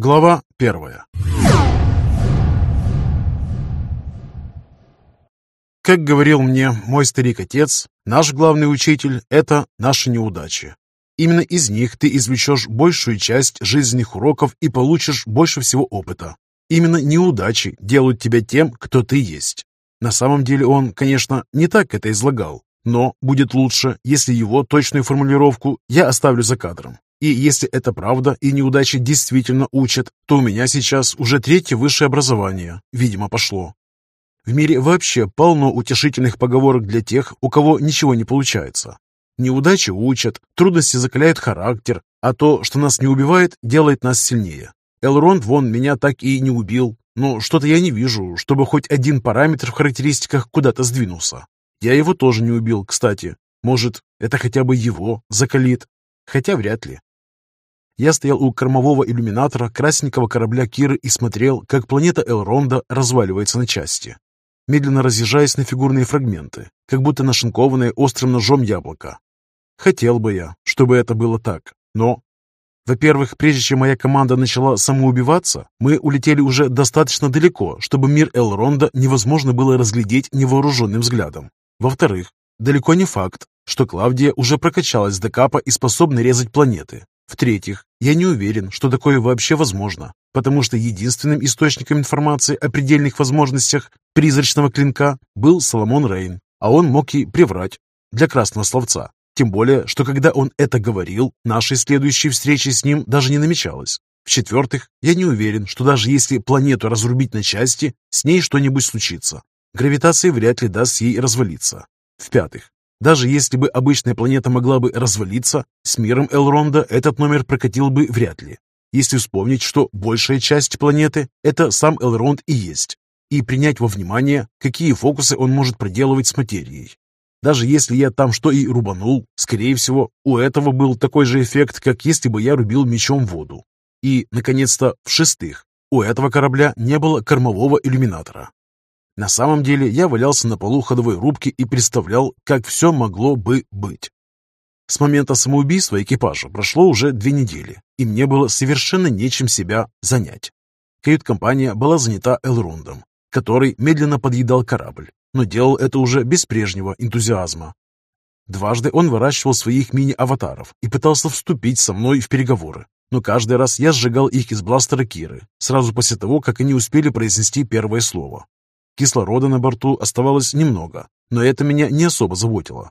Глава первая Как говорил мне мой старик-отец, наш главный учитель – это наши неудачи. Именно из них ты извлечешь большую часть жизненных уроков и получишь больше всего опыта. Именно неудачи делают тебя тем, кто ты есть. На самом деле он, конечно, не так это излагал, но будет лучше, если его точную формулировку я оставлю за кадром. И если это правда и неудачи действительно учат, то у меня сейчас уже третье высшее образование, видимо, пошло. В мире вообще полно утешительных поговорок для тех, у кого ничего не получается. Неудачи учат, трудности закаляют характер, а то, что нас не убивает, делает нас сильнее. Элронд вон меня так и не убил, но что-то я не вижу, чтобы хоть один параметр в характеристиках куда-то сдвинулся. Я его тоже не убил, кстати. Может, это хотя бы его закалит? Хотя вряд ли. Я стоял у кормового иллюминатора красненького корабля Киры и смотрел, как планета Элронда разваливается на части, медленно разъезжаясь на фигурные фрагменты, как будто нашинкованное острым ножом яблоко. Хотел бы я, чтобы это было так, но... Во-первых, прежде чем моя команда начала самоубиваться, мы улетели уже достаточно далеко, чтобы мир Элронда невозможно было разглядеть невооруженным взглядом. Во-вторых, далеко не факт, что Клавдия уже прокачалась до капа и способна резать планеты, в-третьих, я не уверен, что такое вообще возможно, потому что единственным источником информации о предельных возможностях призрачного клинка был Соломон Рейн, а он мог и приврать для красного словца. Тем более, что когда он это говорил, нашей следующей встречи с ним даже не намечалось. В-четвертых, я не уверен, что даже если планету разрубить на части, с ней что-нибудь случится. Гравитация вряд ли даст ей развалиться. В-пятых, даже если бы обычная планета могла бы развалиться, с миром Элронда этот номер прокатил бы вряд ли. Если вспомнить, что большая часть планеты – это сам Элронд и есть, и принять во внимание, какие фокусы он может проделывать с материей. Даже если я там что и рубанул, скорее всего, у этого был такой же эффект, как если бы я рубил мечом воду. И, наконец-то, в-шестых, у этого корабля не было кормового иллюминатора. На самом деле я валялся на полу ходовой рубки и представлял, как все могло бы быть. С момента самоубийства экипажа прошло уже две недели, и мне было совершенно нечем себя занять. Кают-компания была занята Элрондом, который медленно подъедал корабль, но делал это уже без прежнего энтузиазма. Дважды он выращивал своих мини-аватаров и пытался вступить со мной в переговоры, но каждый раз я сжигал их из бластера Киры, сразу после того, как они успели произнести первое слово. Кислорода на борту оставалось немного, но это меня не особо заботило.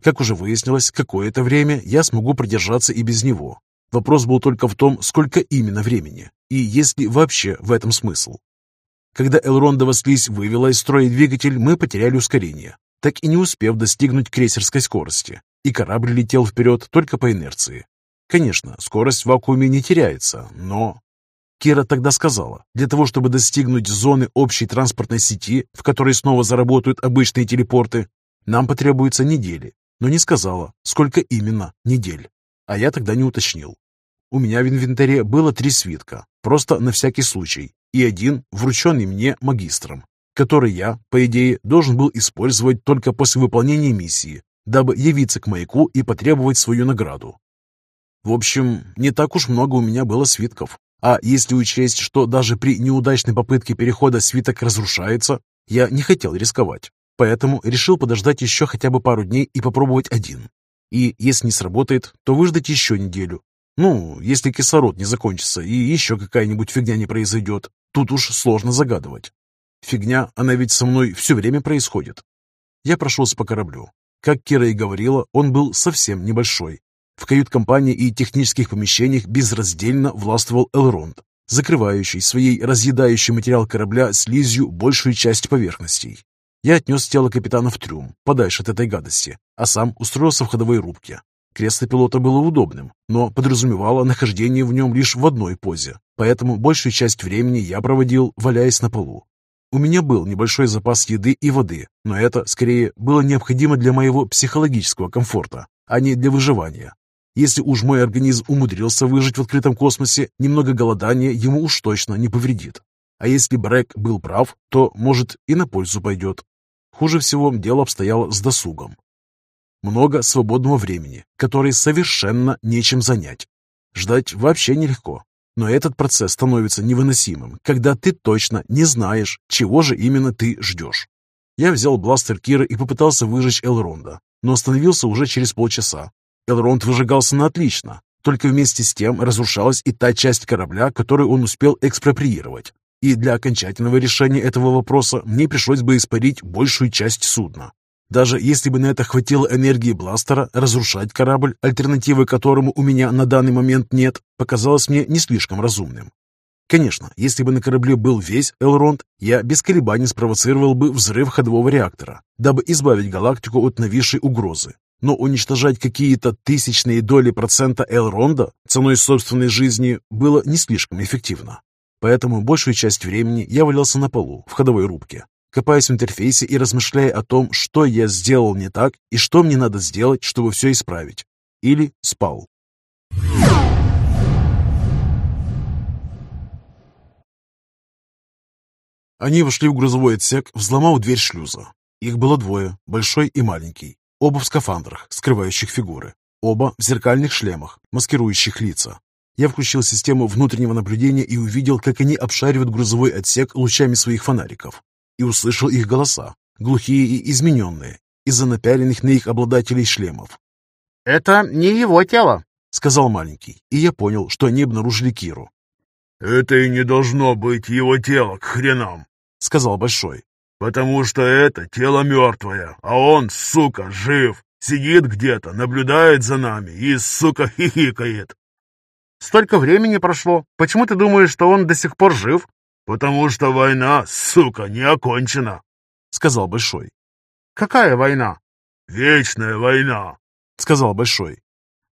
Как уже выяснилось, какое-то время я смогу продержаться и без него. Вопрос был только в том, сколько именно времени, и есть ли вообще в этом смысл. Когда Элрондова слизь вывела из строя двигатель, мы потеряли ускорение, так и не успев достигнуть крейсерской скорости, и корабль летел вперед только по инерции. Конечно, скорость в вакууме не теряется, но... Кира тогда сказала, для того, чтобы достигнуть зоны общей транспортной сети, в которой снова заработают обычные телепорты, нам потребуется недели, но не сказала, сколько именно недель. А я тогда не уточнил. У меня в инвентаре было три свитка, просто на всякий случай, и один, врученный мне магистром, который я, по идее, должен был использовать только после выполнения миссии, дабы явиться к маяку и потребовать свою награду. В общем, не так уж много у меня было свитков, а если учесть, что даже при неудачной попытке перехода свиток разрушается, я не хотел рисковать. Поэтому решил подождать еще хотя бы пару дней и попробовать один. И если не сработает, то выждать еще неделю. Ну, если кислород не закончится и еще какая-нибудь фигня не произойдет, тут уж сложно загадывать. Фигня, она ведь со мной все время происходит. Я прошелся по кораблю. Как Кира и говорила, он был совсем небольшой, в кают-компании и технических помещениях безраздельно властвовал Элронд, закрывающий своей разъедающий материал корабля слизью большую часть поверхностей. Я отнес тело капитана в трюм, подальше от этой гадости, а сам устроился в ходовой рубке. Кресло пилота было удобным, но подразумевало нахождение в нем лишь в одной позе, поэтому большую часть времени я проводил, валяясь на полу. У меня был небольшой запас еды и воды, но это, скорее, было необходимо для моего психологического комфорта, а не для выживания. Если уж мой организм умудрился выжить в открытом космосе, немного голодания ему уж точно не повредит. А если Брэк был прав, то, может, и на пользу пойдет. Хуже всего дело обстояло с досугом. Много свободного времени, которое совершенно нечем занять. Ждать вообще нелегко. Но этот процесс становится невыносимым, когда ты точно не знаешь, чего же именно ты ждешь. Я взял бластер Кира и попытался выжечь Элронда, но остановился уже через полчаса. Элронд выжигался на отлично, только вместе с тем разрушалась и та часть корабля, которую он успел экспроприировать. И для окончательного решения этого вопроса мне пришлось бы испарить большую часть судна. Даже если бы на это хватило энергии бластера, разрушать корабль, альтернативы которому у меня на данный момент нет, показалось мне не слишком разумным. Конечно, если бы на корабле был весь Элронд, я без колебаний спровоцировал бы взрыв ходового реактора, дабы избавить галактику от нависшей угрозы. Но уничтожать какие-то тысячные доли процента Элронда ценой собственной жизни было не слишком эффективно. Поэтому большую часть времени я валялся на полу, в ходовой рубке, копаясь в интерфейсе и размышляя о том, что я сделал не так и что мне надо сделать, чтобы все исправить. Или спал. Они вошли в грузовой отсек, взломав дверь шлюза. Их было двое, большой и маленький. Оба в скафандрах, скрывающих фигуры. Оба в зеркальных шлемах, маскирующих лица. Я включил систему внутреннего наблюдения и увидел, как они обшаривают грузовой отсек лучами своих фонариков. И услышал их голоса, глухие и измененные, из-за напяленных на их обладателей шлемов. «Это не его тело», — сказал маленький, и я понял, что они обнаружили Киру. «Это и не должно быть его тело, к хренам», — сказал Большой. «Потому что это тело мертвое, а он, сука, жив, сидит где-то, наблюдает за нами и, сука, хихикает. Столько времени прошло. Почему ты думаешь, что он до сих пор жив? Потому что война, сука, не окончена, сказал Большой. Какая война? Вечная война, сказал Большой.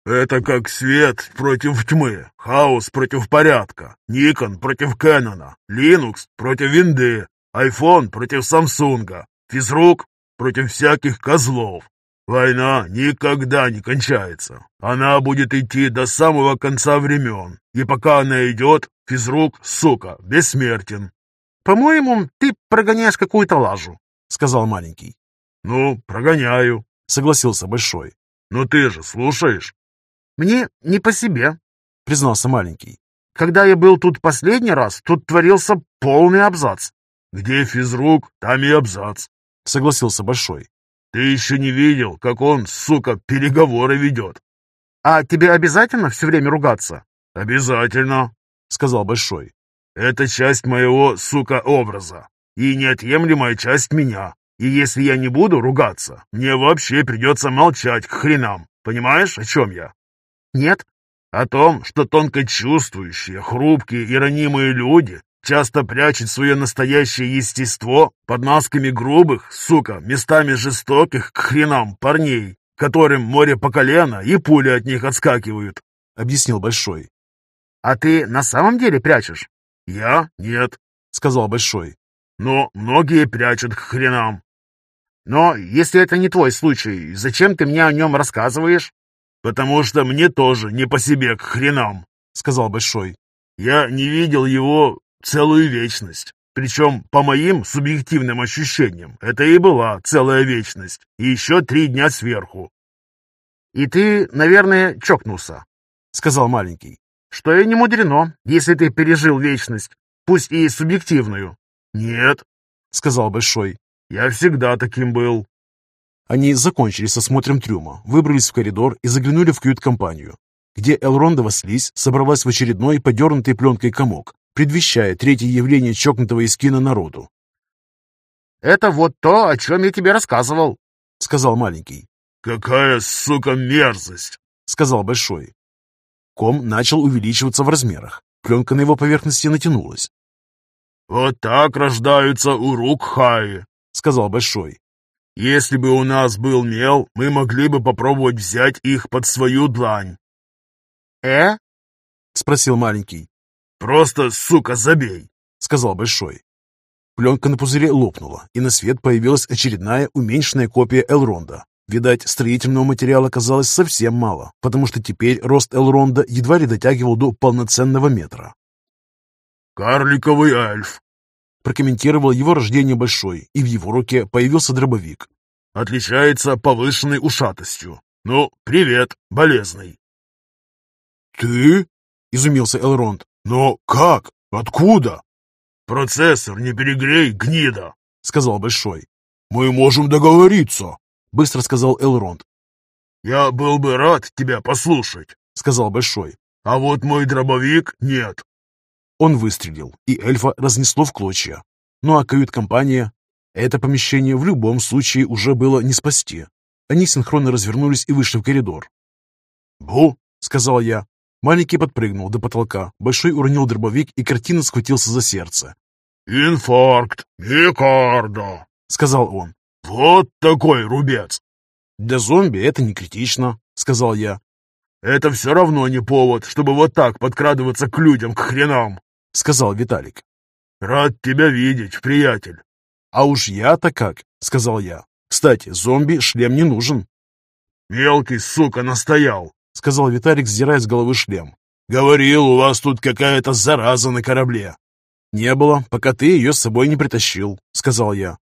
Это как свет против тьмы, хаос против порядка, Никон против Кэнона, Linux против винды, айфон против Самсунга, физрук против всяких козлов. Война никогда не кончается. Она будет идти до самого конца времен. И пока она идет, физрук, сука, бессмертен. «По-моему, ты прогоняешь какую-то лажу», — сказал маленький. «Ну, прогоняю», — согласился Большой. «Но ты же слушаешь?» «Мне не по себе», — признался маленький. «Когда я был тут последний раз, тут творился полный абзац». «Где физрук, там и абзац», — согласился Большой. Ты еще не видел, как он, сука, переговоры ведет. А тебе обязательно все время ругаться? Обязательно, сказал Большой. Это часть моего, сука, образа. И неотъемлемая часть меня. И если я не буду ругаться, мне вообще придется молчать к хренам. Понимаешь, о чем я? Нет. О том, что тонко чувствующие, хрупкие и ранимые люди часто прячет свое настоящее естество под масками грубых, сука, местами жестоких к хренам парней, которым море по колено и пули от них отскакивают», — объяснил Большой. «А ты на самом деле прячешь?» «Я? Нет», — сказал Большой. «Но многие прячут к хренам». «Но если это не твой случай, зачем ты мне о нем рассказываешь?» «Потому что мне тоже не по себе к хренам», — сказал Большой. «Я не видел его целую вечность. Причем, по моим субъективным ощущениям, это и была целая вечность. И еще три дня сверху. «И ты, наверное, чокнулся», — сказал маленький. «Что и не мудрено, если ты пережил вечность, пусть и субъективную». «Нет», — сказал Большой, — «я всегда таким был». Они закончили с осмотром трюма, выбрались в коридор и заглянули в кают-компанию, где Элрондова слизь собралась в очередной подернутый пленкой комок, предвещая третье явление чокнутого Искина народу. «Это вот то, о чем я тебе рассказывал», — сказал маленький. «Какая, сука, мерзость!» — сказал большой. Ком начал увеличиваться в размерах. Пленка на его поверхности натянулась. «Вот так рождаются урукхаи», — сказал большой. «Если бы у нас был мел, мы могли бы попробовать взять их под свою длань». «Э?» — спросил маленький. «Просто, сука, забей!» — сказал Большой. Пленка на пузыре лопнула, и на свет появилась очередная уменьшенная копия Элронда. Видать, строительного материала казалось совсем мало, потому что теперь рост Элронда едва ли дотягивал до полноценного метра. «Карликовый эльф», — прокомментировал его рождение Большой, и в его руке появился дробовик. «Отличается повышенной ушатостью. Ну, привет, болезный». «Ты?» — изумился Элронд. Но как? Откуда? Процессор не перегрей, гнида, сказал Большой. Мы можем договориться, быстро сказал Элронд. Я был бы рад тебя послушать, сказал Большой. А вот мой дробовик нет. Он выстрелил, и эльфа разнесло в клочья. Ну а кают-компания? Это помещение в любом случае уже было не спасти. Они синхронно развернулись и вышли в коридор. «Бу!» — сказал я. Маленький подпрыгнул до потолка, большой уронил дробовик и картина схватился за сердце. «Инфаркт, миокарда», — сказал он. «Вот такой рубец!» «Для зомби это не критично», — сказал я. «Это все равно не повод, чтобы вот так подкрадываться к людям, к хренам», — сказал Виталик. «Рад тебя видеть, приятель». «А уж я-то как», — сказал я. «Кстати, зомби шлем не нужен». «Мелкий, сука, настоял», — сказал Виталик, сдирая с головы шлем. «Говорил, у вас тут какая-то зараза на корабле». «Не было, пока ты ее с собой не притащил», — сказал я.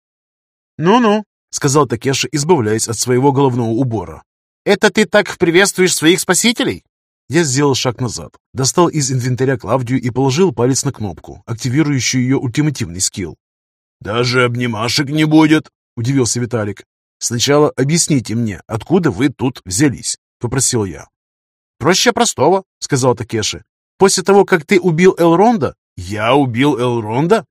«Ну-ну», — сказал Такеша, избавляясь от своего головного убора. «Это ты так приветствуешь своих спасителей?» Я сделал шаг назад, достал из инвентаря Клавдию и положил палец на кнопку, активирующую ее ультимативный скилл. «Даже обнимашек не будет?» — удивился Виталик. «Сначала объясните мне, откуда вы тут взялись?» — попросил я. «Проще простого», — сказал Такеши. «После того, как ты убил Элронда...» «Я убил Элронда?»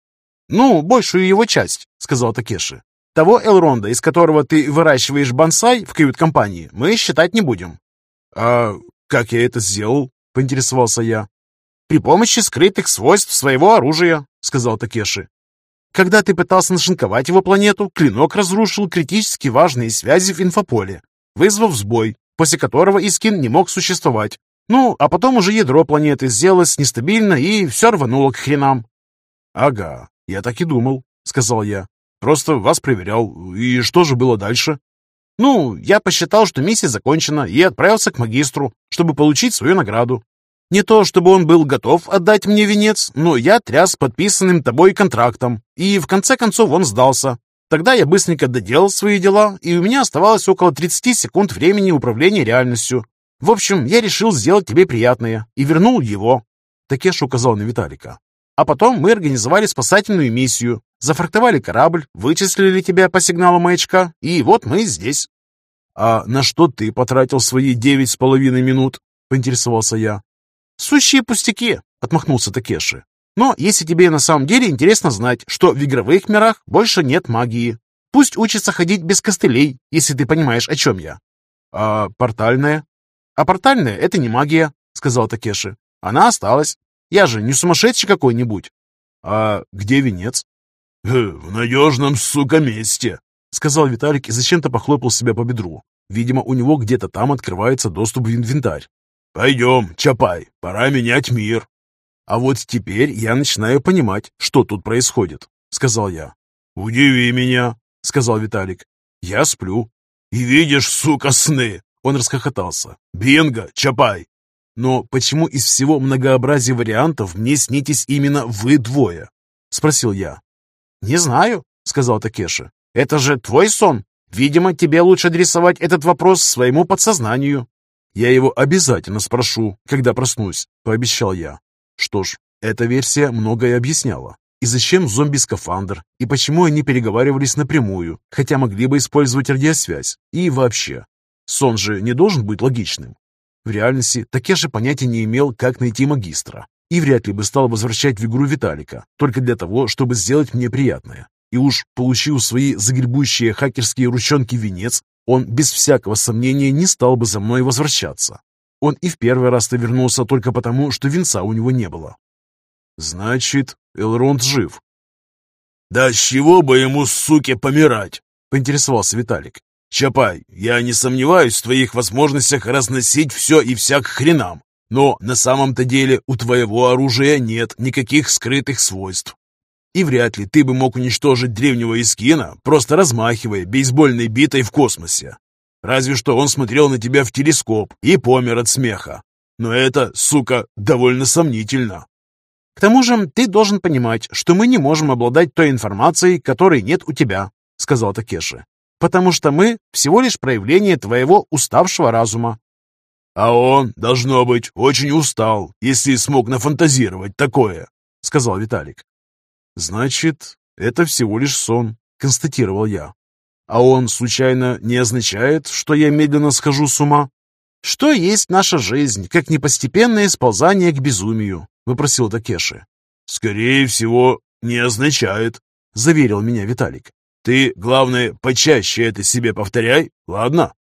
«Ну, большую его часть», — сказал Такеши. «Того Элронда, из которого ты выращиваешь бонсай в кают-компании, мы считать не будем». «А как я это сделал?» — поинтересовался я. «При помощи скрытых свойств своего оружия», — сказал Такеши. Когда ты пытался нашинковать его планету, клинок разрушил критически важные связи в инфополе, вызвав сбой, после которого Искин не мог существовать. Ну, а потом уже ядро планеты сделалось нестабильно и все рвануло к хренам. «Ага, я так и думал», — сказал я. «Просто вас проверял. И что же было дальше?» «Ну, я посчитал, что миссия закончена, и отправился к магистру, чтобы получить свою награду. Не то, чтобы он был готов отдать мне венец, но я тряс подписанным тобой контрактом, и в конце концов он сдался. Тогда я быстренько доделал свои дела, и у меня оставалось около 30 секунд времени управления реальностью. В общем, я решил сделать тебе приятное и вернул его. Такеш указал на Виталика. А потом мы организовали спасательную миссию, зафрактовали корабль, вычислили тебя по сигналу маячка, и вот мы здесь. «А на что ты потратил свои девять с половиной минут?» — поинтересовался я. «Сущие пустяки», — отмахнулся Такеши. «Но если тебе на самом деле интересно знать, что в игровых мирах больше нет магии, пусть учится ходить без костылей, если ты понимаешь, о чем я». «А портальная?» «А портальная — это не магия», — сказал Такеши. «Она осталась. Я же не сумасшедший какой-нибудь». «А где венец?» «Э, «В надежном, сука, месте», — сказал Виталик и зачем-то похлопал себя по бедру. Видимо, у него где-то там открывается доступ в инвентарь. «Пойдем, Чапай, пора менять мир». «А вот теперь я начинаю понимать, что тут происходит», — сказал я. «Удиви меня», — сказал Виталик. «Я сплю». «И видишь, сука, сны!» Он расхохотался. «Бинго, Чапай!» «Но почему из всего многообразия вариантов мне снитесь именно вы двое?» — спросил я. «Не знаю», — сказал Такеши. «Это же твой сон. Видимо, тебе лучше адресовать этот вопрос своему подсознанию». «Я его обязательно спрошу, когда проснусь», — пообещал я. Что ж, эта версия многое объясняла. И зачем зомби-скафандр, и почему они переговаривались напрямую, хотя могли бы использовать радиосвязь, и вообще. Сон же не должен быть логичным. В реальности Такеши понятия не имел, как найти магистра, и вряд ли бы стал возвращать в игру Виталика, только для того, чтобы сделать мне приятное. И уж, получив свои загребущие хакерские ручонки венец, он без всякого сомнения не стал бы за мной возвращаться. Он и в первый раз-то вернулся только потому, что венца у него не было. Значит, Элронд жив. «Да с чего бы ему, суки, помирать?» — поинтересовался Виталик. «Чапай, я не сомневаюсь в твоих возможностях разносить все и всяк хренам, но на самом-то деле у твоего оружия нет никаких скрытых свойств. И вряд ли ты бы мог уничтожить древнего Искина, просто размахивая бейсбольной битой в космосе. Разве что он смотрел на тебя в телескоп и помер от смеха. Но это, сука, довольно сомнительно. К тому же ты должен понимать, что мы не можем обладать той информацией, которой нет у тебя, сказал Такеши. Потому что мы всего лишь проявление твоего уставшего разума. «А он, должно быть, очень устал, если смог нафантазировать такое», — сказал Виталик. «Значит, это всего лишь сон», — констатировал я. «А он, случайно, не означает, что я медленно схожу с ума?» «Что есть наша жизнь, как непостепенное сползание к безумию?» — выпросил Такеши. «Скорее всего, не означает», — заверил меня Виталик. «Ты, главное, почаще это себе повторяй, ладно?»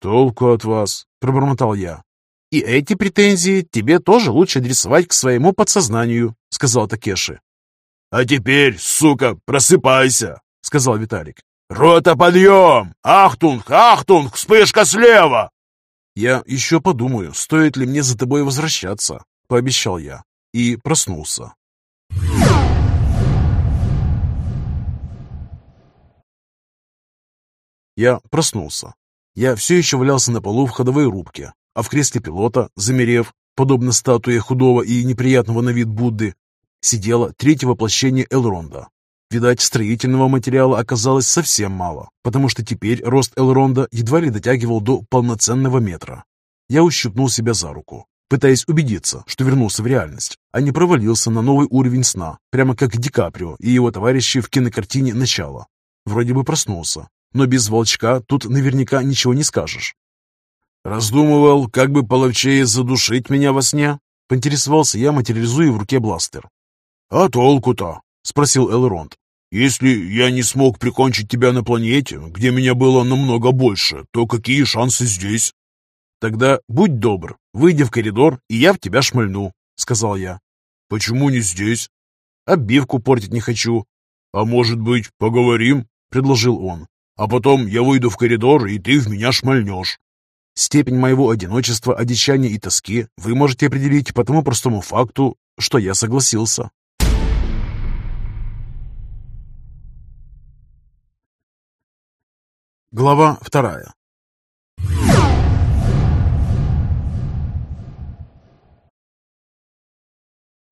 «Толку от вас», — пробормотал я. «И эти претензии тебе тоже лучше адресовать к своему подсознанию», — сказал Такеши. «А теперь, сука, просыпайся!» — сказал Виталик. «Рота, подъем! Ахтунг, ахтунг, вспышка слева!» «Я еще подумаю, стоит ли мне за тобой возвращаться», — пообещал я и проснулся. Я проснулся. Я все еще валялся на полу в ходовой рубке, а в кресле пилота, замерев, подобно статуе худого и неприятного на вид Будды, сидело третье воплощение Элронда. Видать, строительного материала оказалось совсем мало, потому что теперь рост Элронда едва ли дотягивал до полноценного метра. Я ущипнул себя за руку, пытаясь убедиться, что вернулся в реальность, а не провалился на новый уровень сна, прямо как Ди Каприо и его товарищи в кинокартине «Начало». Вроде бы проснулся, но без волчка тут наверняка ничего не скажешь. «Раздумывал, как бы половчее задушить меня во сне?» — поинтересовался я, материализуя в руке бластер. «А толку-то?» — спросил Элронд. «Если я не смог прикончить тебя на планете, где меня было намного больше, то какие шансы здесь?» «Тогда будь добр, выйди в коридор, и я в тебя шмальну», — сказал я. «Почему не здесь?» «Обивку портить не хочу». «А может быть, поговорим?» — предложил он. «А потом я выйду в коридор, и ты в меня шмальнешь». Степень моего одиночества, одичания и тоски вы можете определить по тому простому факту, что я согласился. Глава вторая.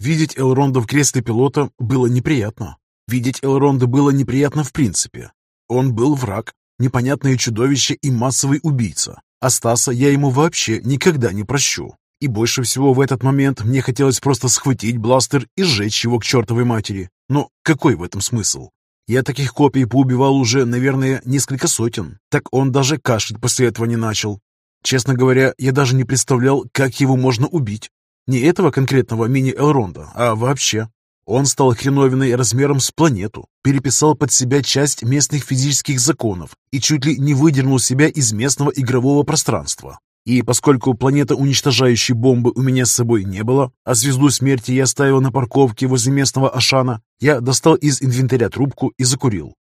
Видеть Элронда в кресле пилота было неприятно. Видеть Элронда было неприятно в принципе. Он был враг, непонятное чудовище и массовый убийца. А Стаса я ему вообще никогда не прощу. И больше всего в этот момент мне хотелось просто схватить бластер и сжечь его к чертовой матери. Но какой в этом смысл? Я таких копий поубивал уже, наверное, несколько сотен. Так он даже кашлять после этого не начал. Честно говоря, я даже не представлял, как его можно убить. Не этого конкретного мини-Элронда, а вообще. Он стал хреновиной размером с планету, переписал под себя часть местных физических законов и чуть ли не выдернул себя из местного игрового пространства. И поскольку планета уничтожающей бомбы у меня с собой не было, а звезду смерти я оставил на парковке возле местного Ашана, я достал из инвентаря трубку и закурил.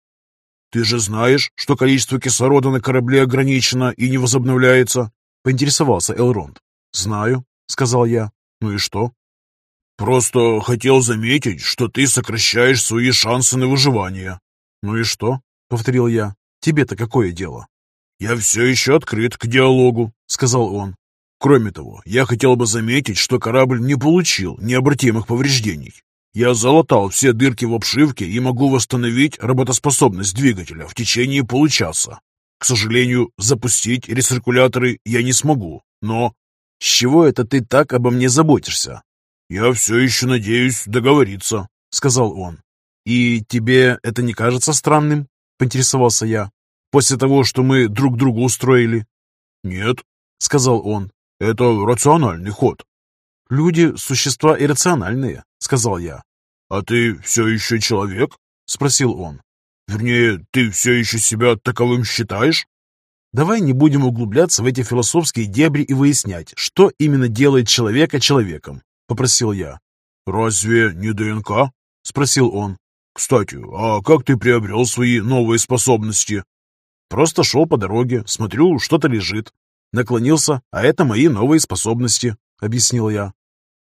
«Ты же знаешь, что количество кислорода на корабле ограничено и не возобновляется?» — поинтересовался Элронд. «Знаю», — сказал я. «Ну и что?» «Просто хотел заметить, что ты сокращаешь свои шансы на выживание». «Ну и что?» — повторил я. «Тебе-то какое дело?» «Я все еще открыт к диалогу», — сказал он. «Кроме того, я хотел бы заметить, что корабль не получил необратимых повреждений. Я залатал все дырки в обшивке и могу восстановить работоспособность двигателя в течение получаса. К сожалению, запустить рециркуляторы я не смогу, но...» «С чего это ты так обо мне заботишься?» «Я все еще надеюсь договориться», — сказал он. «И тебе это не кажется странным?» — поинтересовался я после того, что мы друг другу устроили?» «Нет», — сказал он, — «это рациональный ход». «Люди — существа иррациональные», — сказал я. «А ты все еще человек?» — спросил он. «Вернее, ты все еще себя таковым считаешь?» Давай не будем углубляться в эти философские дебри и выяснять, что именно делает человека человеком, — попросил я. «Разве не ДНК?» — спросил он. «Кстати, а как ты приобрел свои новые способности?» Просто шел по дороге, смотрю, что-то лежит. Наклонился, а это мои новые способности, объяснил я.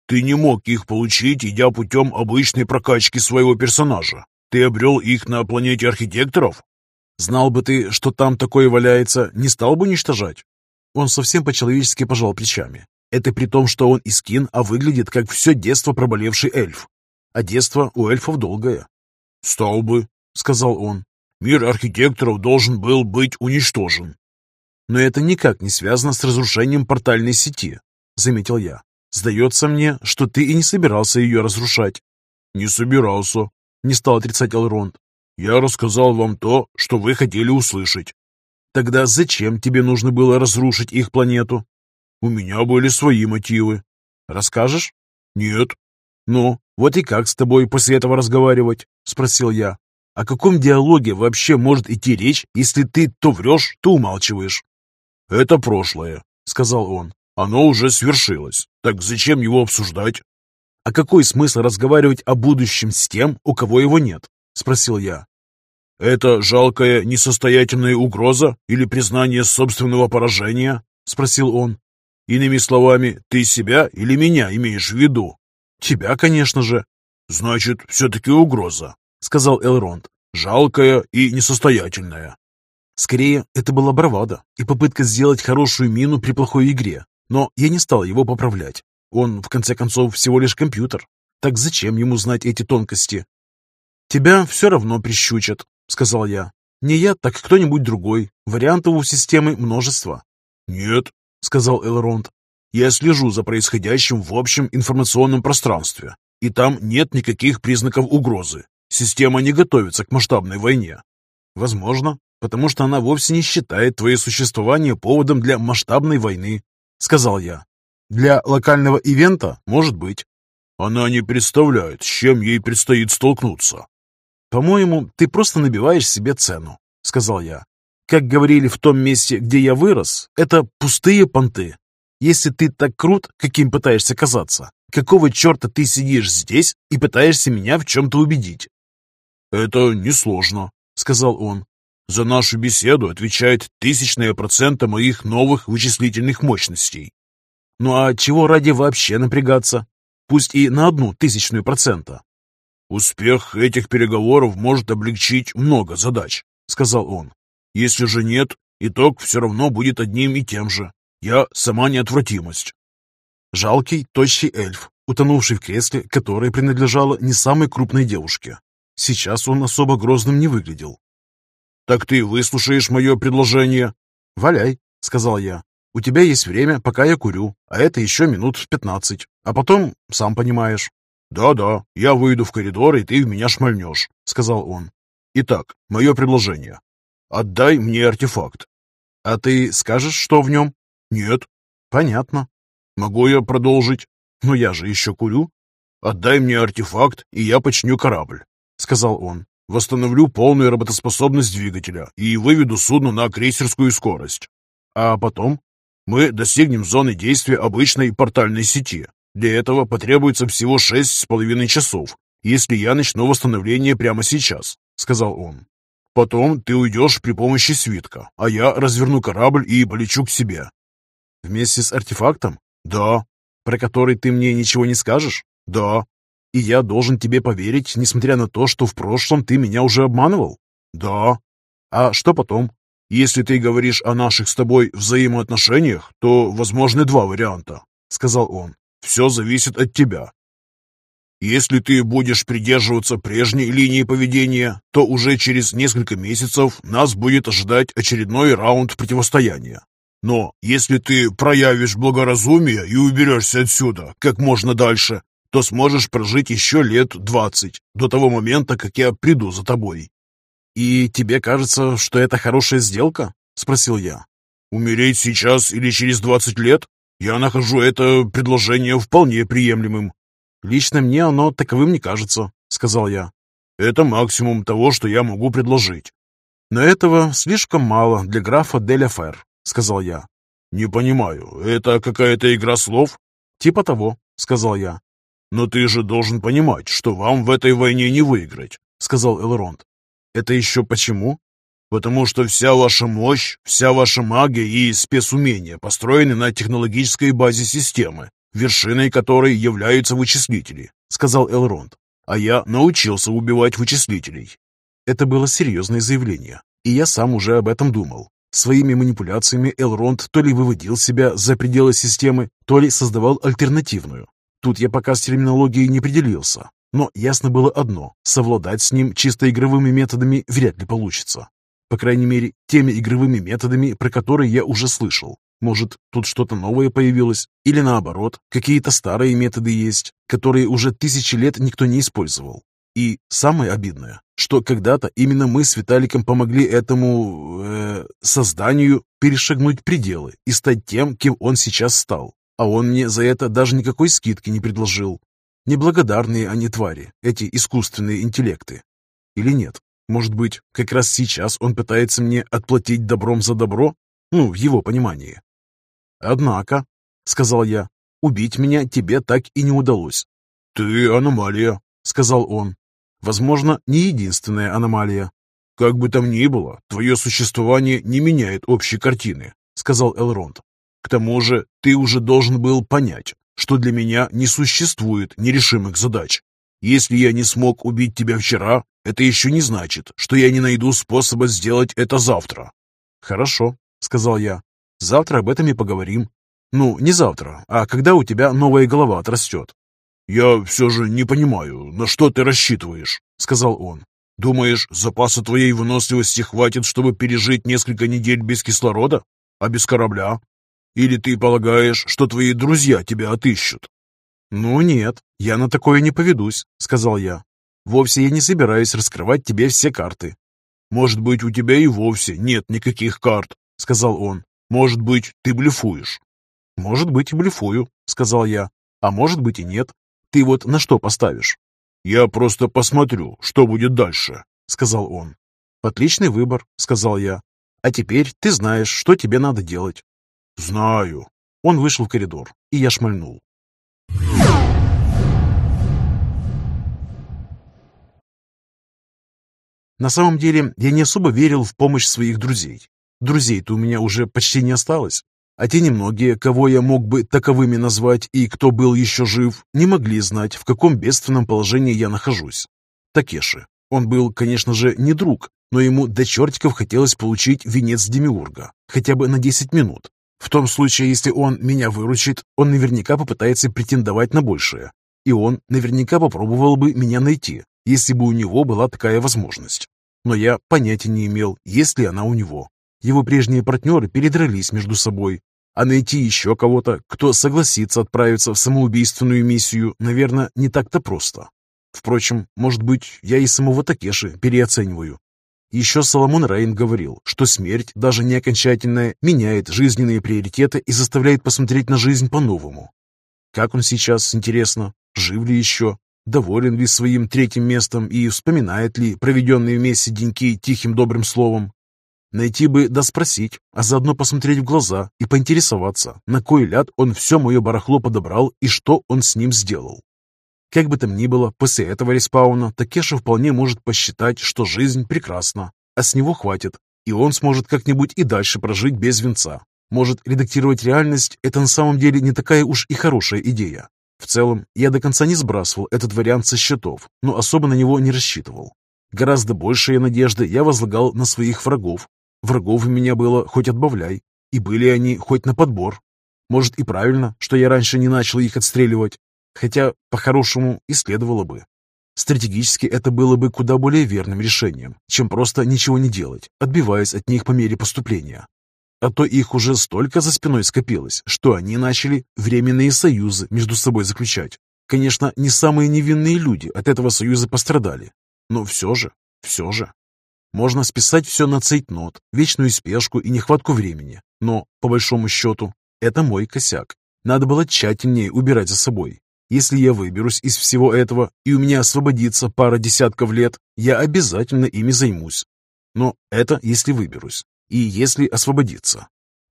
Ты не мог их получить, идя путем обычной прокачки своего персонажа. Ты обрел их на планете архитекторов? Знал бы ты, что там такое валяется, не стал бы уничтожать. Он совсем по-человечески пожал плечами. Это при том, что он искин, а выглядит как все детство проболевший эльф. А детство у эльфов долгое. «Стал бы», — сказал он. Мир архитекторов должен был быть уничтожен. Но это никак не связано с разрушением портальной сети, заметил я. Сдается мне, что ты и не собирался ее разрушать. Не собирался, не стал отрицать Элронд. Я рассказал вам то, что вы хотели услышать. Тогда зачем тебе нужно было разрушить их планету? У меня были свои мотивы. Расскажешь? Нет. Ну, вот и как с тобой после этого разговаривать? Спросил я. О каком диалоге вообще может идти речь, если ты то врешь, то умалчиваешь? Это прошлое, сказал он. Оно уже свершилось. Так зачем его обсуждать? А какой смысл разговаривать о будущем с тем, у кого его нет? Спросил я. Это жалкая несостоятельная угроза или признание собственного поражения? Спросил он. Иными словами, ты себя или меня имеешь в виду? Тебя, конечно же. Значит, все-таки угроза, сказал Элронд. Жалкая и несостоятельная. Скорее, это была бравада и попытка сделать хорошую мину при плохой игре. Но я не стал его поправлять. Он, в конце концов, всего лишь компьютер. Так зачем ему знать эти тонкости? «Тебя все равно прищучат», — сказал я. «Не я, так кто-нибудь другой. Вариантов у системы множество». «Нет», — сказал Элронд. «Я слежу за происходящим в общем информационном пространстве, и там нет никаких признаков угрозы. Система не готовится к масштабной войне». «Возможно, потому что она вовсе не считает твое существование поводом для масштабной войны», — сказал я. «Для локального ивента, может быть». «Она не представляет, с чем ей предстоит столкнуться», «По-моему, ты просто набиваешь себе цену», — сказал я. «Как говорили в том месте, где я вырос, это пустые понты. Если ты так крут, каким пытаешься казаться, какого черта ты сидишь здесь и пытаешься меня в чем-то убедить?» «Это несложно», — сказал он. «За нашу беседу отвечает тысячные процента моих новых вычислительных мощностей». «Ну а чего ради вообще напрягаться? Пусть и на одну тысячную процента. «Успех этих переговоров может облегчить много задач», — сказал он. «Если же нет, итог все равно будет одним и тем же. Я сама неотвратимость». Жалкий, тощий эльф, утонувший в кресле, которое принадлежало не самой крупной девушке. Сейчас он особо грозным не выглядел. «Так ты выслушаешь мое предложение?» «Валяй», — сказал я. «У тебя есть время, пока я курю, а это еще минут в пятнадцать. А потом, сам понимаешь». «Да-да, я выйду в коридор, и ты в меня шмальнешь», — сказал он. «Итак, мое предложение. Отдай мне артефакт». «А ты скажешь, что в нем?» «Нет». «Понятно». «Могу я продолжить?» «Но я же еще курю». «Отдай мне артефакт, и я починю корабль», — сказал он. «Восстановлю полную работоспособность двигателя и выведу судно на крейсерскую скорость. А потом мы достигнем зоны действия обычной портальной сети, для этого потребуется всего шесть с половиной часов, если я начну восстановление прямо сейчас», — сказал он. «Потом ты уйдешь при помощи свитка, а я разверну корабль и полечу к себе». «Вместе с артефактом?» «Да». «Про который ты мне ничего не скажешь?» «Да». «И я должен тебе поверить, несмотря на то, что в прошлом ты меня уже обманывал?» «Да». «А что потом?» «Если ты говоришь о наших с тобой взаимоотношениях, то возможны два варианта», — сказал он. Все зависит от тебя. Если ты будешь придерживаться прежней линии поведения, то уже через несколько месяцев нас будет ожидать очередной раунд противостояния. Но если ты проявишь благоразумие и уберешься отсюда как можно дальше, то сможешь прожить еще лет двадцать, до того момента, как я приду за тобой. «И тебе кажется, что это хорошая сделка?» — спросил я. «Умереть сейчас или через двадцать лет? Я нахожу это предложение вполне приемлемым. Лично мне оно таковым не кажется, сказал я. Это максимум того, что я могу предложить. Но этого слишком мало для графа Деля Фер, сказал я. Не понимаю, это какая-то игра слов? Типа того, сказал я. Но ты же должен понимать, что вам в этой войне не выиграть, сказал Элронд. Это еще почему? потому что вся ваша мощь, вся ваша магия и спецумения построены на технологической базе системы, вершиной которой являются вычислители», — сказал Элронд. «А я научился убивать вычислителей». Это было серьезное заявление, и я сам уже об этом думал. Своими манипуляциями Элронд то ли выводил себя за пределы системы, то ли создавал альтернативную. Тут я пока с терминологией не определился, но ясно было одно – совладать с ним чисто игровыми методами вряд ли получится. По крайней мере, теми игровыми методами, про которые я уже слышал. Может, тут что-то новое появилось? Или наоборот, какие-то старые методы есть, которые уже тысячи лет никто не использовал. И самое обидное, что когда-то именно мы с Виталиком помогли этому э, созданию перешагнуть пределы и стать тем, кем он сейчас стал. А он мне за это даже никакой скидки не предложил. Неблагодарные они твари, эти искусственные интеллекты. Или нет? Может быть, как раз сейчас он пытается мне отплатить добром за добро? Ну, в его понимании. «Однако», — сказал я, — «убить меня тебе так и не удалось». «Ты аномалия», — сказал он. «Возможно, не единственная аномалия». «Как бы там ни было, твое существование не меняет общей картины», — сказал Элронд. «К тому же ты уже должен был понять, что для меня не существует нерешимых задач. Если я не смог убить тебя вчера, это еще не значит, что я не найду способа сделать это завтра». «Хорошо», — сказал я. Завтра об этом и поговорим. Ну, не завтра, а когда у тебя новая голова отрастет. «Я все же не понимаю, на что ты рассчитываешь?» — сказал он. «Думаешь, запаса твоей выносливости хватит, чтобы пережить несколько недель без кислорода? А без корабля? Или ты полагаешь, что твои друзья тебя отыщут?» «Ну нет, я на такое не поведусь», — сказал я. «Вовсе я не собираюсь раскрывать тебе все карты». «Может быть, у тебя и вовсе нет никаких карт», — сказал он. Может быть, ты блефуешь?» «Может быть, и блефую», — сказал я. «А может быть и нет. Ты вот на что поставишь?» «Я просто посмотрю, что будет дальше», — сказал он. «Отличный выбор», — сказал я. «А теперь ты знаешь, что тебе надо делать». «Знаю». Он вышел в коридор, и я шмальнул. На самом деле, я не особо верил в помощь своих друзей. Друзей-то у меня уже почти не осталось. А те немногие, кого я мог бы таковыми назвать и кто был еще жив, не могли знать, в каком бедственном положении я нахожусь. Такеши. Он был, конечно же, не друг, но ему до чертиков хотелось получить венец Демиурга, хотя бы на 10 минут. В том случае, если он меня выручит, он наверняка попытается претендовать на большее. И он наверняка попробовал бы меня найти, если бы у него была такая возможность. Но я понятия не имел, есть ли она у него. Его прежние партнеры передрались между собой, а найти еще кого-то, кто согласится отправиться в самоубийственную миссию, наверное, не так-то просто. Впрочем, может быть, я и самого Такеши переоцениваю. Еще Соломон Рейн говорил, что смерть, даже не окончательная, меняет жизненные приоритеты и заставляет посмотреть на жизнь по-новому. Как он сейчас, интересно, жив ли еще, доволен ли своим третьим местом и вспоминает ли проведенные вместе деньки тихим добрым словом. Найти бы да спросить, а заодно посмотреть в глаза и поинтересоваться, на кой ляд он все мое барахло подобрал и что он с ним сделал. Как бы там ни было, после этого респауна Такеша вполне может посчитать, что жизнь прекрасна, а с него хватит, и он сможет как-нибудь и дальше прожить без венца. Может, редактировать реальность – это на самом деле не такая уж и хорошая идея. В целом, я до конца не сбрасывал этот вариант со счетов, но особо на него не рассчитывал. Гораздо большие надежды я возлагал на своих врагов, Врагов у меня было хоть отбавляй, и были они хоть на подбор. Может и правильно, что я раньше не начал их отстреливать, хотя по-хорошему и следовало бы. Стратегически это было бы куда более верным решением, чем просто ничего не делать, отбиваясь от них по мере поступления. А то их уже столько за спиной скопилось, что они начали временные союзы между собой заключать. Конечно, не самые невинные люди от этого союза пострадали, но все же, все же. Можно списать все на цейтнот, вечную спешку и нехватку времени. Но, по большому счету, это мой косяк. Надо было тщательнее убирать за собой. Если я выберусь из всего этого, и у меня освободится пара десятков лет, я обязательно ими займусь. Но это если выберусь. И если освободиться.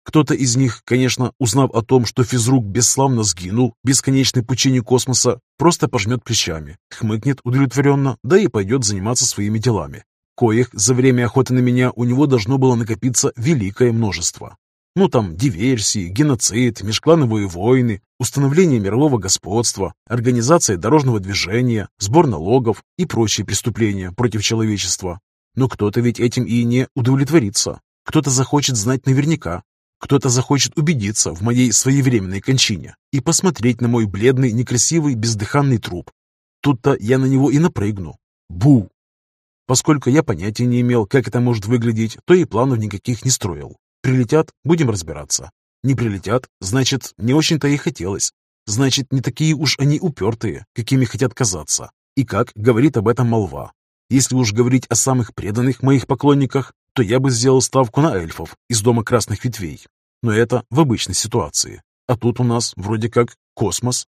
Кто-то из них, конечно, узнав о том, что физрук бесславно сгинул в бесконечной пучине космоса, просто пожмет плечами, хмыкнет удовлетворенно, да и пойдет заниматься своими делами коих за время охоты на меня у него должно было накопиться великое множество. Ну там диверсии, геноцид, межклановые войны, установление мирового господства, организация дорожного движения, сбор налогов и прочие преступления против человечества. Но кто-то ведь этим и не удовлетворится. Кто-то захочет знать наверняка. Кто-то захочет убедиться в моей своевременной кончине и посмотреть на мой бледный, некрасивый, бездыханный труп. Тут-то я на него и напрыгну. Бу! Поскольку я понятия не имел, как это может выглядеть, то и планов никаких не строил. Прилетят, будем разбираться. Не прилетят, значит, не очень-то и хотелось. Значит, не такие уж они упертые, какими хотят казаться. И как говорит об этом молва. Если уж говорить о самых преданных моих поклонниках, то я бы сделал ставку на эльфов из Дома Красных Ветвей. Но это в обычной ситуации. А тут у нас вроде как космос.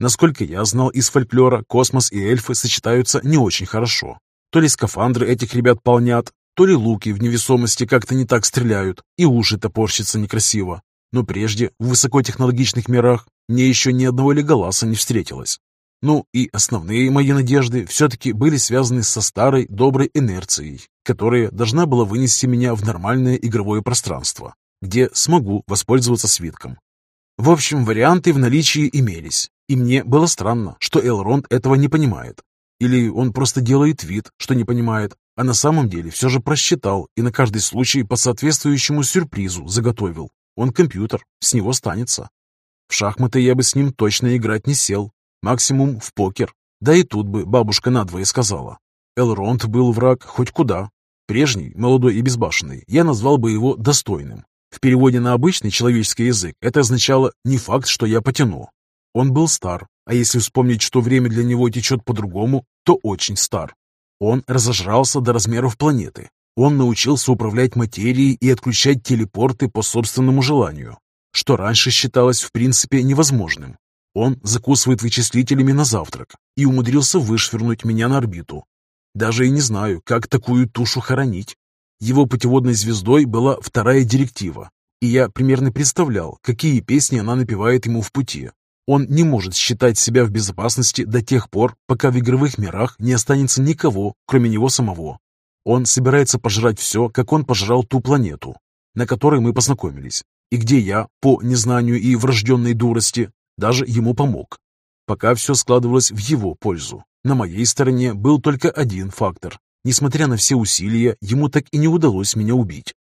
Насколько я знал из фольклора, космос и эльфы сочетаются не очень хорошо. То ли скафандры этих ребят полнят, то ли луки в невесомости как-то не так стреляют, и уши топорщатся некрасиво. Но прежде, в высокотехнологичных мирах, мне еще ни одного леголаса не встретилось. Ну и основные мои надежды все-таки были связаны со старой доброй инерцией, которая должна была вынести меня в нормальное игровое пространство, где смогу воспользоваться свитком. В общем, варианты в наличии имелись, и мне было странно, что Элронд этого не понимает. Или он просто делает вид, что не понимает, а на самом деле все же просчитал и на каждый случай по соответствующему сюрпризу заготовил. Он компьютер, с него станется. В шахматы я бы с ним точно играть не сел, максимум в покер. Да и тут бы бабушка надвое сказала. Элронд был враг хоть куда. Прежний, молодой и безбашенный, я назвал бы его достойным. В переводе на обычный человеческий язык это означало «не факт, что я потяну». Он был стар, а если вспомнить, что время для него течет по-другому, то очень стар. Он разожрался до размеров планеты. Он научился управлять материей и отключать телепорты по собственному желанию, что раньше считалось в принципе невозможным. Он закусывает вычислителями на завтрак и умудрился вышвырнуть меня на орбиту. Даже и не знаю, как такую тушу хоронить. Его путеводной звездой была вторая директива, и я примерно представлял, какие песни она напевает ему в пути. Он не может считать себя в безопасности до тех пор, пока в игровых мирах не останется никого, кроме него самого. Он собирается пожрать все, как он пожрал ту планету, на которой мы познакомились, и где я, по незнанию и врожденной дурости, даже ему помог. Пока все складывалось в его пользу. На моей стороне был только один фактор. Несмотря на все усилия, ему так и не удалось меня убить.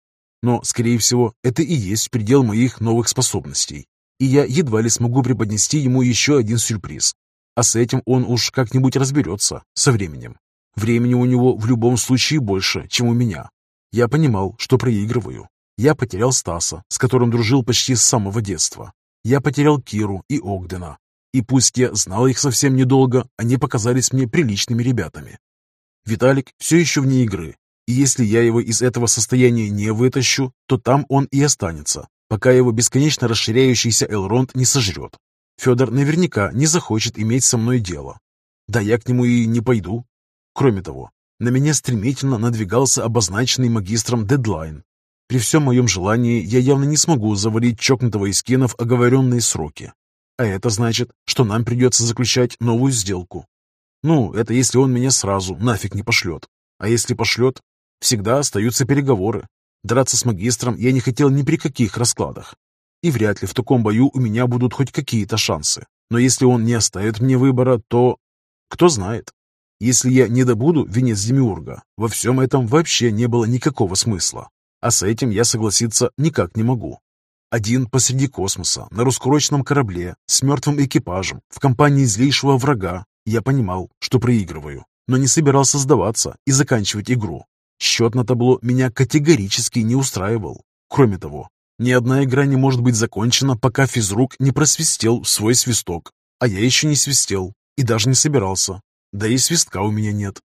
Но, скорее всего, это и есть предел моих новых способностей и я едва ли смогу преподнести ему еще один сюрприз. А с этим он уж как-нибудь разберется со временем. Времени у него в любом случае больше, чем у меня. Я понимал, что проигрываю. Я потерял Стаса, с которым дружил почти с самого детства. Я потерял Киру и Огдена. И пусть я знал их совсем недолго, они показались мне приличными ребятами. Виталик все еще вне игры, и если я его из этого состояния не вытащу, то там он и останется, пока его бесконечно расширяющийся Элронд не сожрет. Федор наверняка не захочет иметь со мной дело. Да я к нему и не пойду. Кроме того, на меня стремительно надвигался обозначенный магистром дедлайн. При всем моем желании я явно не смогу завалить чокнутого из кинов оговоренные сроки. А это значит, что нам придется заключать новую сделку. Ну, это если он меня сразу нафиг не пошлет. А если пошлет, всегда остаются переговоры, Драться с магистром я не хотел ни при каких раскладах. И вряд ли в таком бою у меня будут хоть какие-то шансы. Но если он не оставит мне выбора, то... Кто знает. Если я не добуду венец Демиурга, во всем этом вообще не было никакого смысла. А с этим я согласиться никак не могу. Один посреди космоса, на раскуроченном корабле, с мертвым экипажем, в компании злейшего врага, я понимал, что проигрываю, но не собирался сдаваться и заканчивать игру. Счет на табло меня категорически не устраивал. Кроме того, ни одна игра не может быть закончена, пока физрук не просвистел свой свисток. А я еще не свистел и даже не собирался. Да и свистка у меня нет.